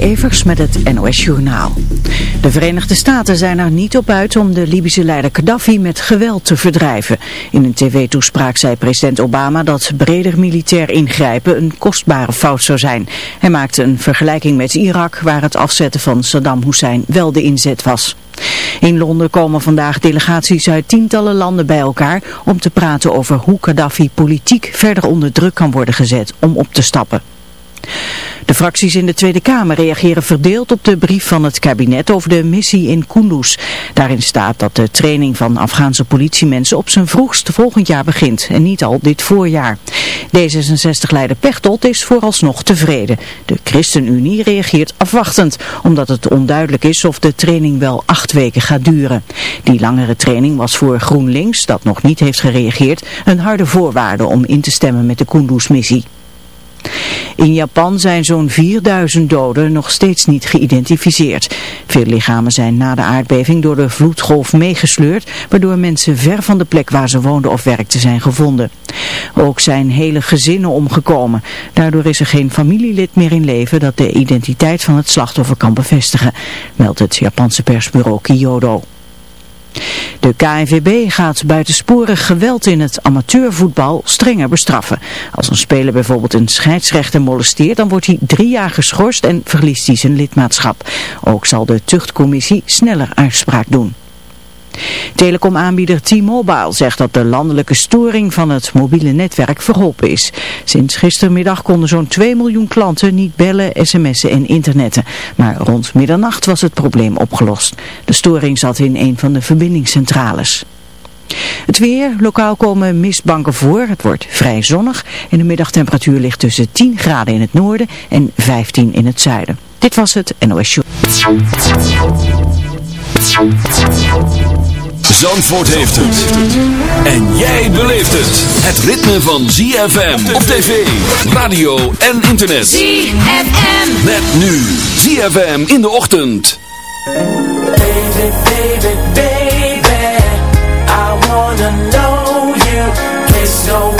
Evers met het NOS Journaal. De Verenigde Staten zijn er niet op uit om de Libische leider Gaddafi met geweld te verdrijven. In een tv-toespraak zei president Obama dat breder militair ingrijpen een kostbare fout zou zijn. Hij maakte een vergelijking met Irak waar het afzetten van Saddam Hussein wel de inzet was. In Londen komen vandaag delegaties uit tientallen landen bij elkaar om te praten over hoe Gaddafi politiek verder onder druk kan worden gezet om op te stappen. De fracties in de Tweede Kamer reageren verdeeld op de brief van het kabinet over de missie in Kunduz. Daarin staat dat de training van Afghaanse politiemensen op zijn vroegst volgend jaar begint en niet al dit voorjaar. D66-leider Pechtold is vooralsnog tevreden. De ChristenUnie reageert afwachtend, omdat het onduidelijk is of de training wel acht weken gaat duren. Die langere training was voor GroenLinks, dat nog niet heeft gereageerd, een harde voorwaarde om in te stemmen met de Kunduz-missie. In Japan zijn zo'n 4000 doden nog steeds niet geïdentificeerd. Veel lichamen zijn na de aardbeving door de vloedgolf meegesleurd, waardoor mensen ver van de plek waar ze woonden of werkten zijn gevonden. Ook zijn hele gezinnen omgekomen. Daardoor is er geen familielid meer in leven dat de identiteit van het slachtoffer kan bevestigen, meldt het Japanse persbureau Kyodo. De KNVB gaat buitensporig geweld in het amateurvoetbal strenger bestraffen. Als een speler bijvoorbeeld een scheidsrechter molesteert, dan wordt hij drie jaar geschorst en verliest hij zijn lidmaatschap. Ook zal de tuchtcommissie sneller uitspraak doen. Telecomaanbieder T-Mobile zegt dat de landelijke storing van het mobiele netwerk verholpen is. Sinds gistermiddag konden zo'n 2 miljoen klanten niet bellen, sms'en en internetten. Maar rond middernacht was het probleem opgelost. De storing zat in een van de verbindingscentrales. Het weer, lokaal komen mistbanken voor. Het wordt vrij zonnig en de middagtemperatuur ligt tussen 10 graden in het noorden en 15 in het zuiden. Dit was het NOS Show. Zandvoort heeft het. En jij beleeft het. Het ritme van ZFM op tv, radio en internet. ZFM. Met nu ZFM in de ochtend. Baby, baby, baby, I wanna know you. There's no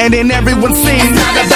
And then everyone sings.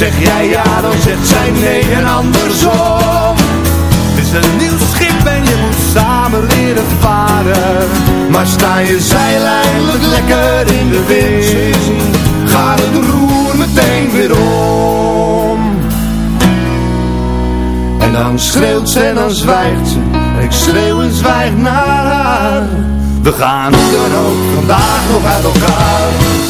Zeg jij ja, dan zegt zij nee en andersom. Het is een nieuw schip en je moet samen leren varen. Maar sta je zeil eindelijk lekker in de wind Gaat het roer meteen weer om. En dan schreeuwt ze en dan zwijgt ze. Ik schreeuw en zwijg naar haar. We gaan hoe dan ook vandaag nog uit elkaar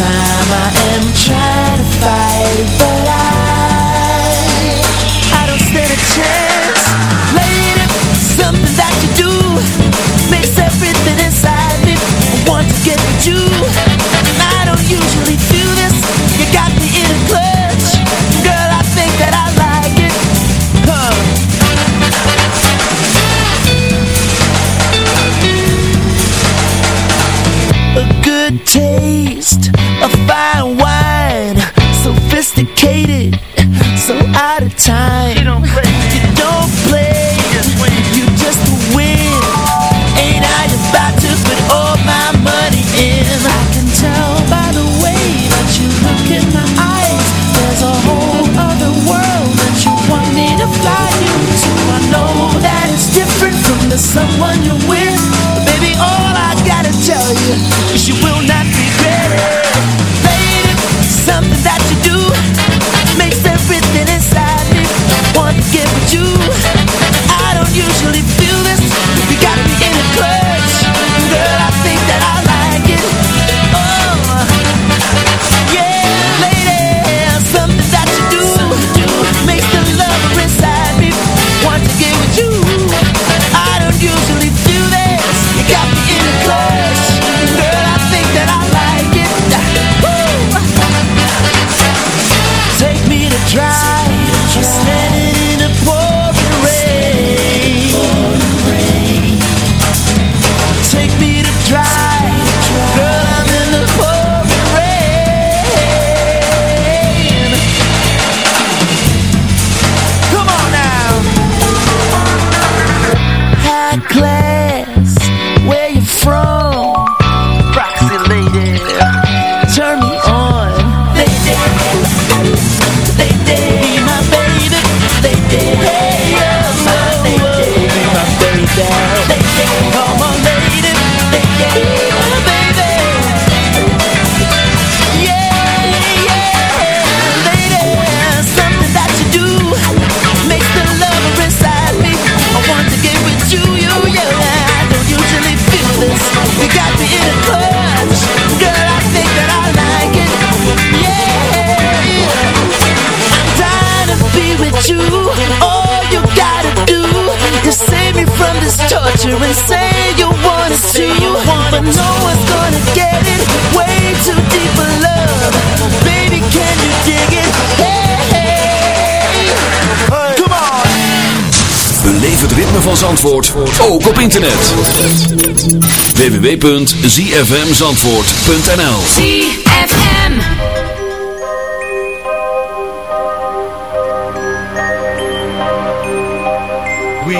time. I Zandvoort ook op internet. www.zfmzandvoort.nl ZFM We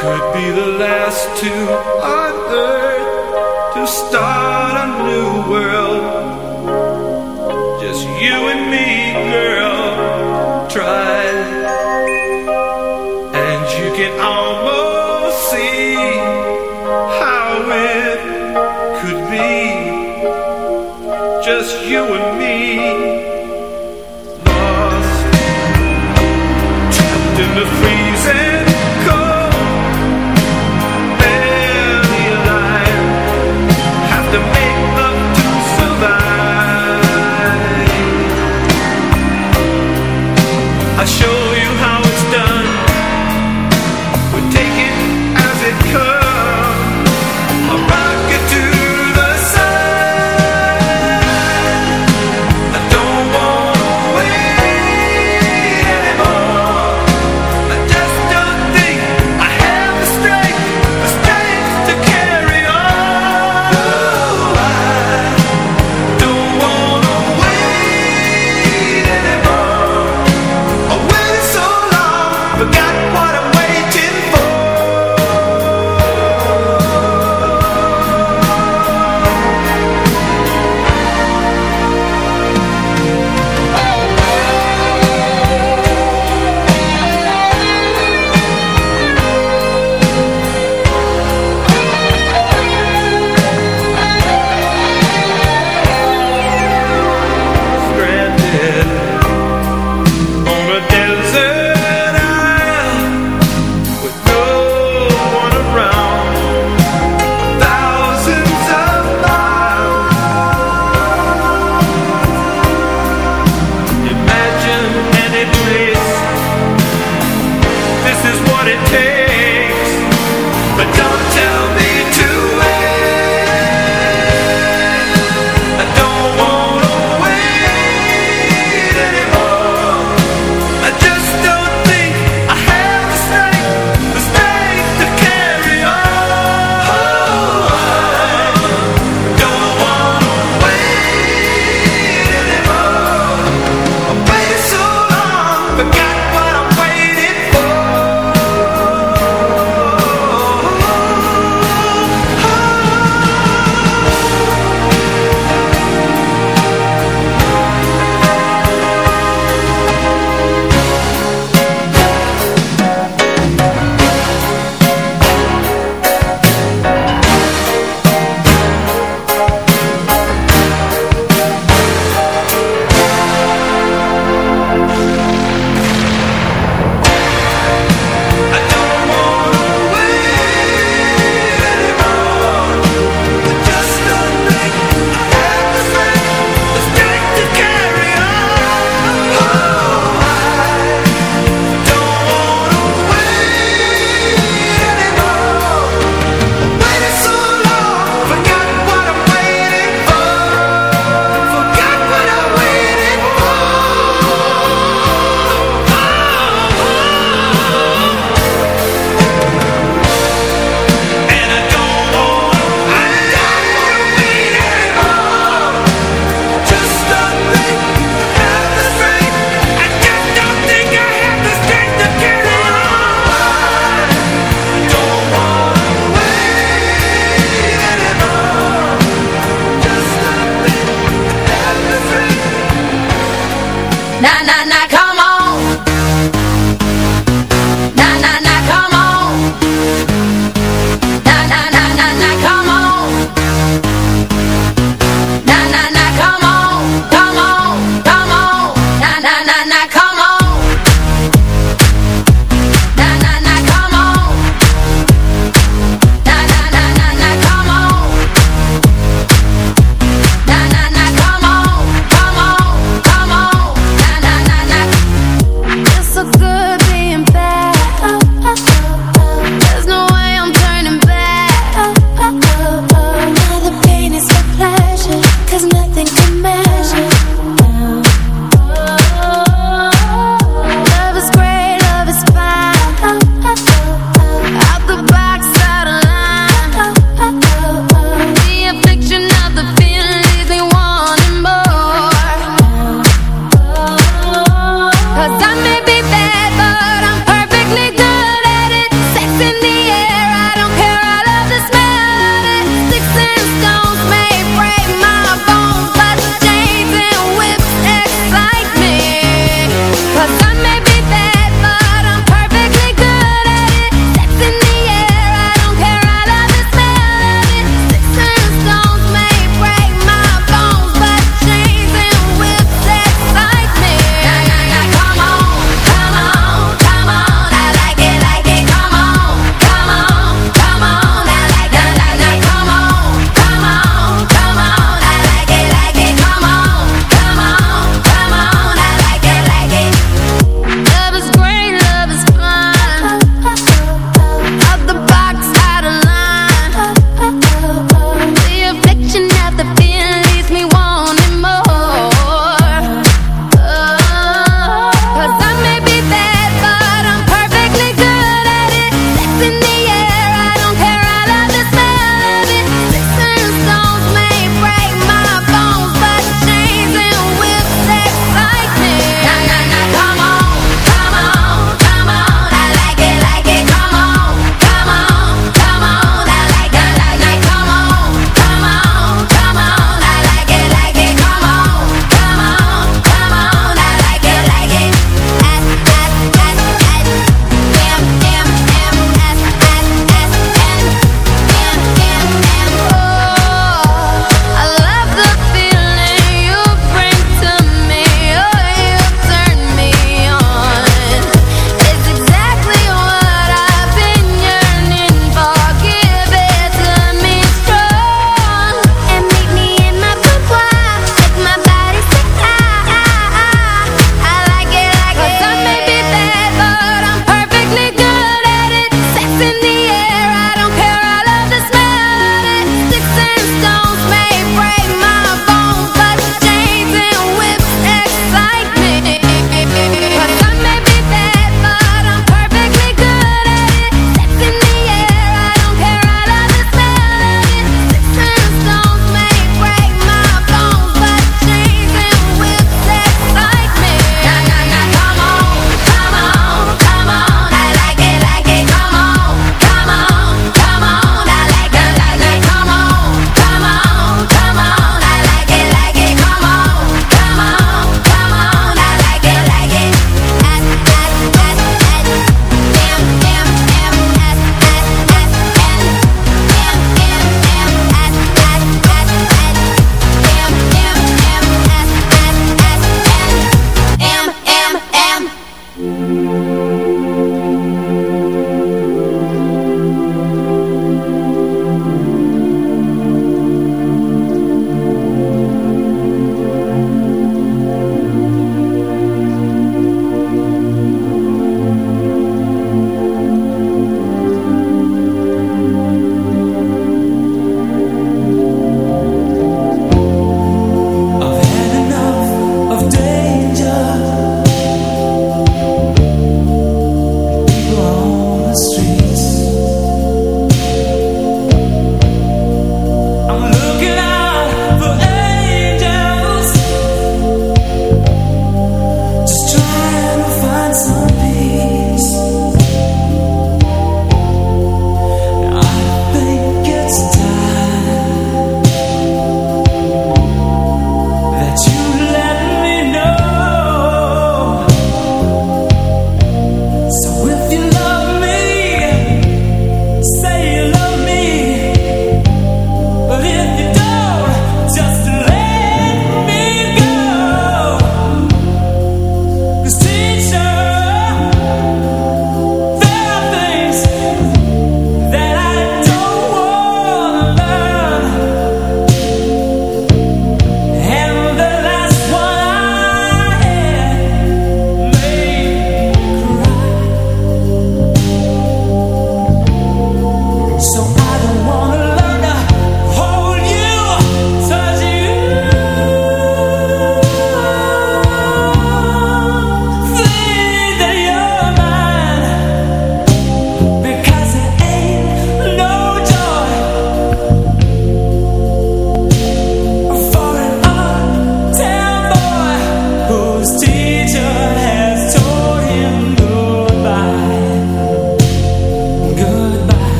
could be the last two on earth to start.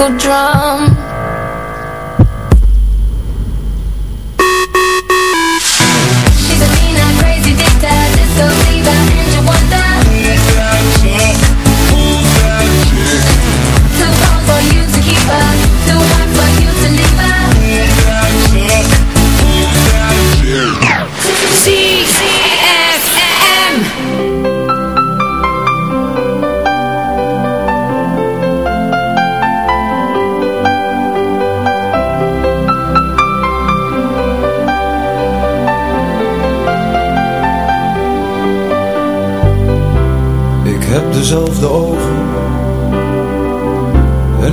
go drum.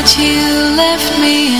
But you left me